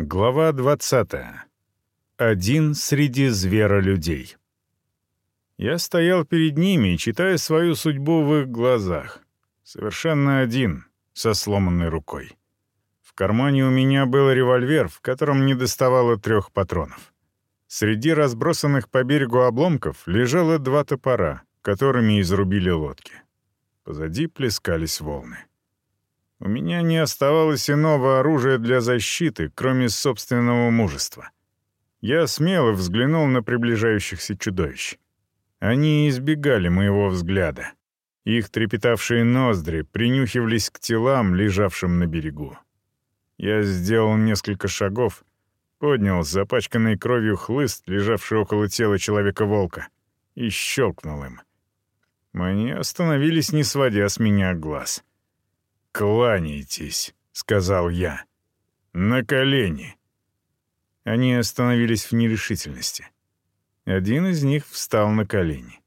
Глава 20. Один среди зверолюдей. Я стоял перед ними, читая свою судьбу в их глазах. Совершенно один, со сломанной рукой. В кармане у меня был револьвер, в котором не доставало трех патронов. Среди разбросанных по берегу обломков лежало два топора, которыми изрубили лодки. Позади плескались волны. У меня не оставалось иного оружия для защиты, кроме собственного мужества. Я смело взглянул на приближающихся чудовищ. Они избегали моего взгляда. Их трепетавшие ноздри принюхивались к телам, лежавшим на берегу. Я сделал несколько шагов, поднял запачканный кровью хлыст, лежавший около тела Человека-волка, и щелкнул им. Они остановились, не сводя с меня глаз. «Кланяйтесь», — сказал я. «На колени». Они остановились в нерешительности. Один из них встал на колени.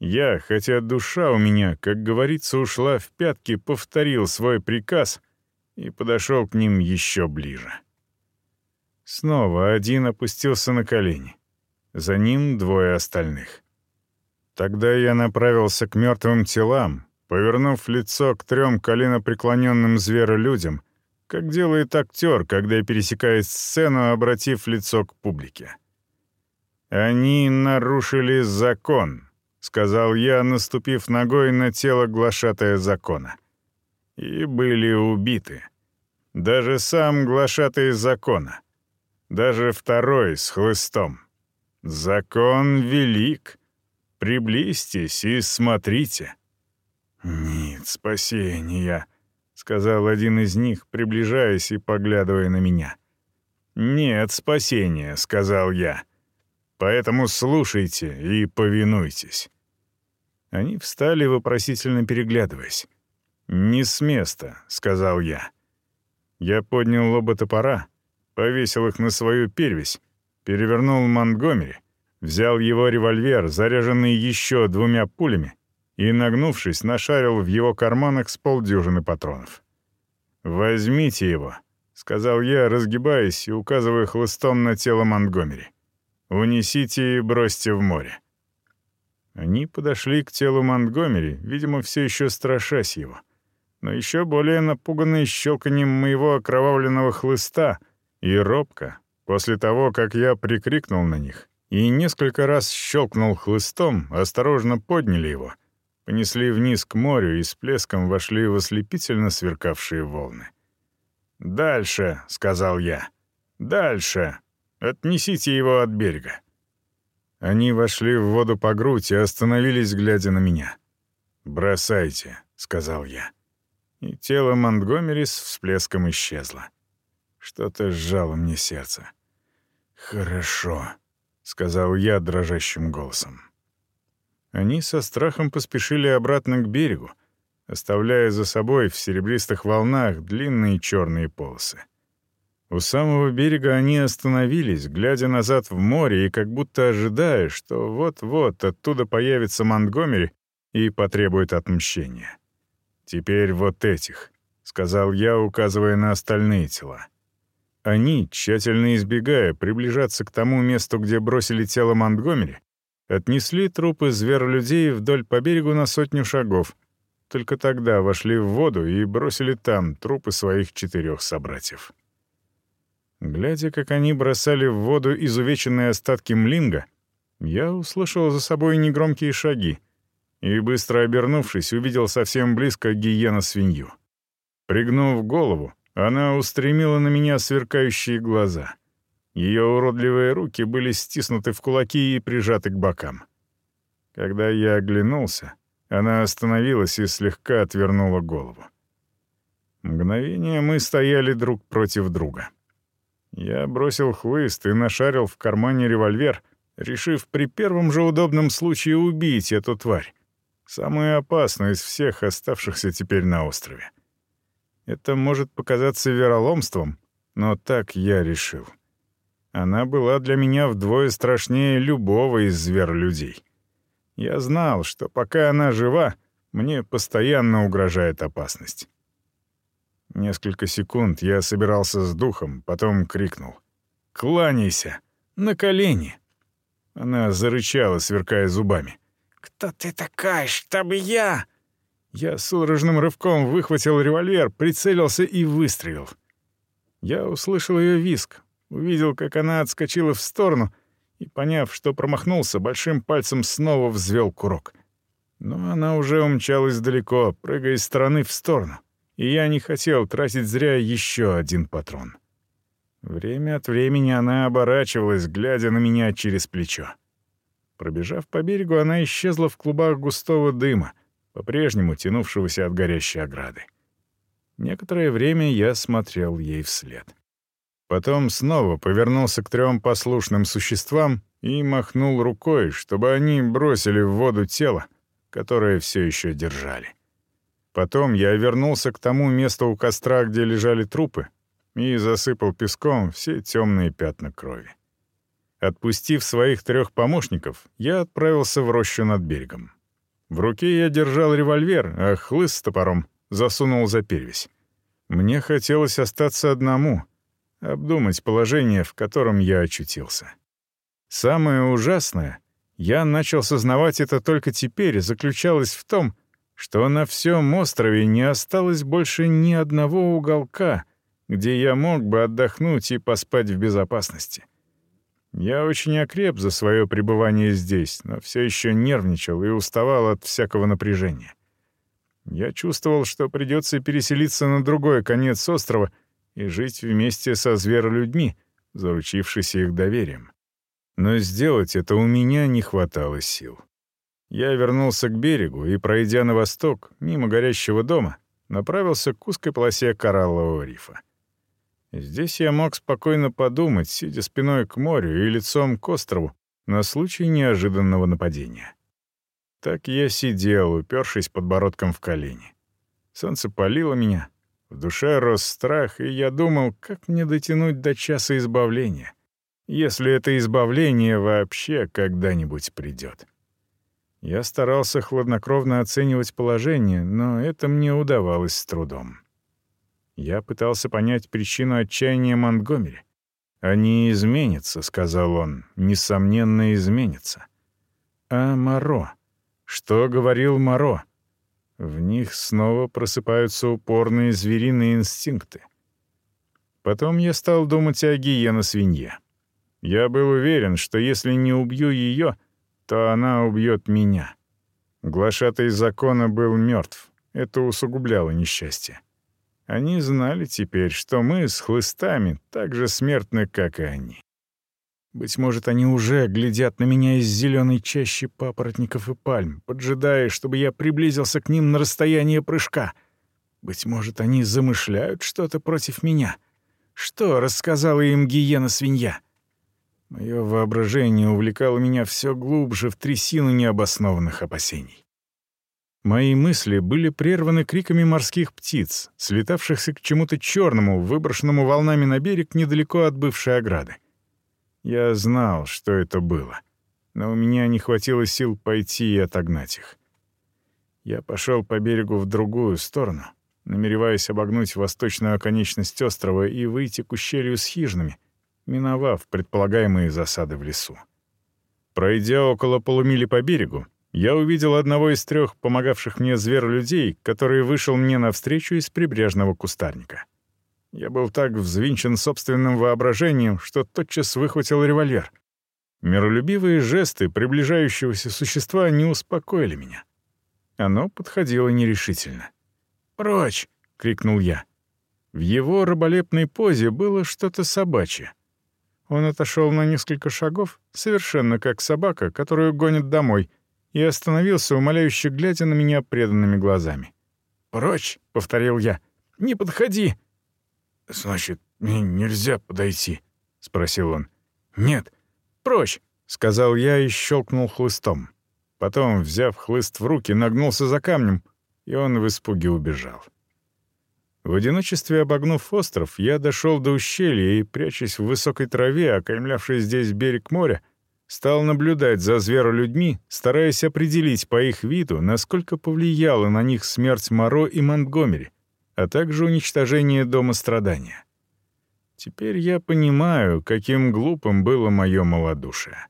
Я, хотя душа у меня, как говорится, ушла в пятки, повторил свой приказ и подошел к ним еще ближе. Снова один опустился на колени. За ним двое остальных. Тогда я направился к мертвым телам, повернув лицо к трем коленопреклоненным зверолюдям, как делает актер, когда пересекает сцену, обратив лицо к публике. «Они нарушили закон», — сказал я, наступив ногой на тело глашатая закона. «И были убиты. Даже сам глашатый закона. Даже второй с хлыстом. Закон велик. Приблизьтесь и смотрите». «Нет спасения», — сказал один из них, приближаясь и поглядывая на меня. «Нет спасения», — сказал я. «Поэтому слушайте и повинуйтесь». Они встали, вопросительно переглядываясь. «Не с места», — сказал я. Я поднял оба топора, повесил их на свою перевесь, перевернул Монтгомери, взял его револьвер, заряженный еще двумя пулями, и, нагнувшись, нашарил в его карманах с полдюжины патронов. «Возьмите его», — сказал я, разгибаясь и указывая хлыстом на тело Монтгомери. «Унесите и бросьте в море». Они подошли к телу Монтгомери, видимо, все еще страшась его, но еще более напуганные щелканием моего окровавленного хлыста и робко, после того, как я прикрикнул на них и несколько раз щелкнул хлыстом, осторожно подняли его — понесли вниз к морю и с плеском вошли в ослепительно сверкавшие волны. «Дальше», — сказал я. «Дальше. Отнесите его от берега». Они вошли в воду по грудь и остановились, глядя на меня. «Бросайте», — сказал я. И тело Монтгомери с всплеском исчезло. Что-то сжало мне сердце. «Хорошо», — сказал я дрожащим голосом. Они со страхом поспешили обратно к берегу, оставляя за собой в серебристых волнах длинные черные полосы. У самого берега они остановились, глядя назад в море и как будто ожидая, что вот-вот оттуда появится Монтгомери и потребует отмщения. «Теперь вот этих», — сказал я, указывая на остальные тела. Они, тщательно избегая приближаться к тому месту, где бросили тело Монтгомери, Отнесли трупы зверолюдей вдоль по берегу на сотню шагов. Только тогда вошли в воду и бросили там трупы своих четырех собратьев. Глядя, как они бросали в воду изувеченные остатки млинга, я услышал за собой негромкие шаги и, быстро обернувшись, увидел совсем близко гиена-свинью. Пригнув голову, она устремила на меня сверкающие глаза — ее уродливые руки были стиснуты в кулаки и прижаты к бокам. Когда я оглянулся, она остановилась и слегка отвернула голову. Мгновение мы стояли друг против друга. Я бросил хлыст и нашарил в кармане револьвер, решив при первом же удобном случае убить эту тварь, самую опасную из всех оставшихся теперь на острове. Это может показаться вероломством, но так я решил. Она была для меня вдвое страшнее любого из зверолюдей. Я знал, что пока она жива, мне постоянно угрожает опасность. Несколько секунд я собирался с духом, потом крикнул. «Кланяйся! На колени!» Она зарычала, сверкая зубами. «Кто ты такая, чтобы я...» Я судорожным рывком выхватил револьвер, прицелился и выстрелил. Я услышал ее виск, увидел, как она отскочила в сторону и, поняв, что промахнулся, большим пальцем снова взвел курок. Но она уже умчалась далеко, прыгая из стороны в сторону, и я не хотел тратить зря еще один патрон. Время от времени она оборачивалась, глядя на меня через плечо. Пробежав по берегу, она исчезла в клубах густого дыма, по-прежнему тянувшегося от горящей ограды. Некоторое время я смотрел ей вслед. Потом снова повернулся к трем послушным существам и махнул рукой, чтобы они бросили в воду тело, которое все еще держали. Потом я вернулся к тому месту у костра, где лежали трупы, и засыпал песком все темные пятна крови. Отпустив своих трех помощников, я отправился в рощу над берегом. В руке я держал револьвер, а хлыст с топором засунул за перевязь. Мне хотелось остаться одному, обдумать положение, в котором я очутился. Самое ужасное, я начал сознавать это только теперь, заключалось в том, что на всем острове не осталось больше ни одного уголка, где я мог бы отдохнуть и поспать в безопасности. Я очень окреп за свое пребывание здесь, но все еще нервничал и уставал от всякого напряжения. Я чувствовал, что придется переселиться на другой конец острова и жить вместе со зверолюдьми, заручившись их доверием. Но сделать это у меня не хватало сил. Я вернулся к берегу и, пройдя на восток, мимо горящего дома, направился к узкой полосе кораллового рифа. Здесь я мог спокойно подумать, сидя спиной к морю и лицом к острову, на случай неожиданного нападения. Так я сидел, упершись подбородком в колени. Солнце палило меня, в душе рос страх, и я думал, как мне дотянуть до часа избавления, если это избавление вообще когда-нибудь придет. Я старался хладнокровно оценивать положение, но это мне удавалось с трудом. Я пытался понять причину отчаяния Монтгомери. «Они изменятся», — сказал он, — «несомненно изменятся». А Моро? Что говорил Моро? В них снова просыпаются упорные звериные инстинкты. Потом я стал думать о гиена-свинье. Я был уверен, что если не убью ее, то она убьет меня. Глашатый закона был мертв. Это усугубляло несчастье. Они знали теперь, что мы с хлыстами так же смертны, как и они. Быть может, они уже глядят на меня из зеленой чащи папоротников и пальм, поджидая, чтобы я приблизился к ним на расстояние прыжка. Быть может, они замышляют что-то против меня. Что рассказала им гиена-свинья? Мое воображение увлекало меня все глубже в трясину необоснованных опасений. Мои мысли были прерваны криками морских птиц, слетавшихся к чему-то черному, выброшенному волнами на берег недалеко от бывшей ограды. Я знал, что это было, но у меня не хватило сил пойти и отогнать их. Я пошел по берегу в другую сторону, намереваясь обогнуть восточную оконечность острова и выйти к ущелью с хижинами, миновав предполагаемые засады в лесу. Пройдя около полумили по берегу, я увидел одного из трех помогавших мне зверолюдей, который вышел мне навстречу из прибрежного кустарника. Я был так взвинчен собственным воображением, что тотчас выхватил револьвер. Миролюбивые жесты приближающегося существа не успокоили меня. Оно подходило нерешительно. «Прочь!» — крикнул я. В его раболепной позе было что-то собачье. Он отошел на несколько шагов, совершенно как собака, которую гонят домой, и остановился, умоляюще глядя на меня преданными глазами. «Прочь!» — повторил я. «Не подходи!» «Значит, нельзя подойти?» — спросил он. «Нет, прочь!» — сказал я и щелкнул хлыстом. Потом, взяв хлыст в руки, нагнулся за камнем, и он в испуге убежал. В одиночестве обогнув остров, я дошел до ущелья и, прячась в высокой траве, окаймлявшей здесь берег моря, Стал наблюдать за зверолюдьми, стараясь определить по их виду, насколько повлияла на них смерть Моро и Монтгомери, а также уничтожение дома страдания. Теперь я понимаю, каким глупым было мое малодушие.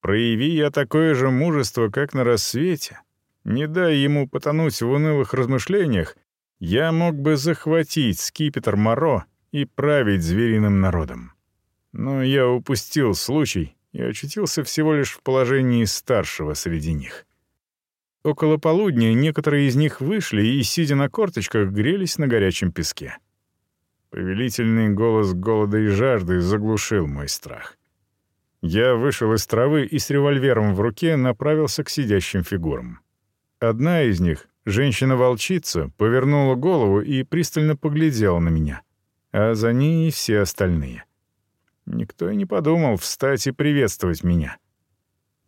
Прояви я такое же мужество, как на рассвете, не дай ему потонуть в унылых размышлениях, я мог бы захватить скипетр Моро и править звериным народом. Но я упустил случай и очутился всего лишь в положении старшего среди них. Около полудня некоторые из них вышли и, сидя на корточках, грелись на горячем песке. Повелительный голос голода и жажды заглушил мой страх. Я вышел из травы и с револьвером в руке направился к сидящим фигурам. Одна из них, женщина-волчица, повернула голову и пристально поглядела на меня, а за ней и все остальные. Никто и не подумал встать и приветствовать меня.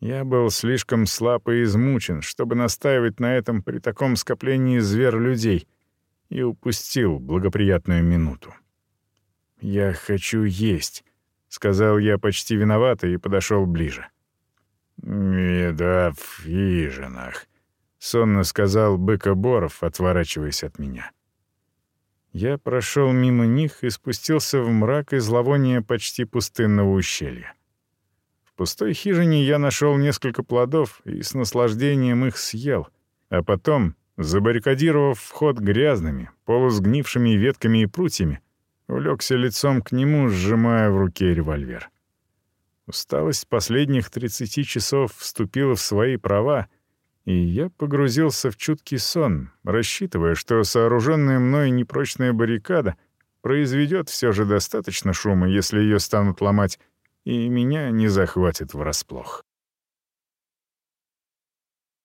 Я был слишком слаб и измучен, чтобы настаивать на этом при таком скоплении зверь-людей, и упустил благоприятную минуту. «Я хочу есть», — сказал я почти виновато и подошел ближе. «Еда в хижинах», — сонно сказал Быкоборов, отворачиваясь от меня. Я прошел мимо них и спустился в мрак и зловоние почти пустынного ущелья. Пустой хижине я нашел несколько плодов и с наслаждением их съел, а потом, забаррикадировав вход грязными, полусгнившими ветками и прутьями, улегся лицом к нему, сжимая в руке револьвер. Усталость последних 30 часов вступила в свои права, и я погрузился в чуткий сон, рассчитывая, что сооруженная мной непрочная баррикада произведет все же достаточно шума, если ее станут ломать, и меня не захватит врасплох.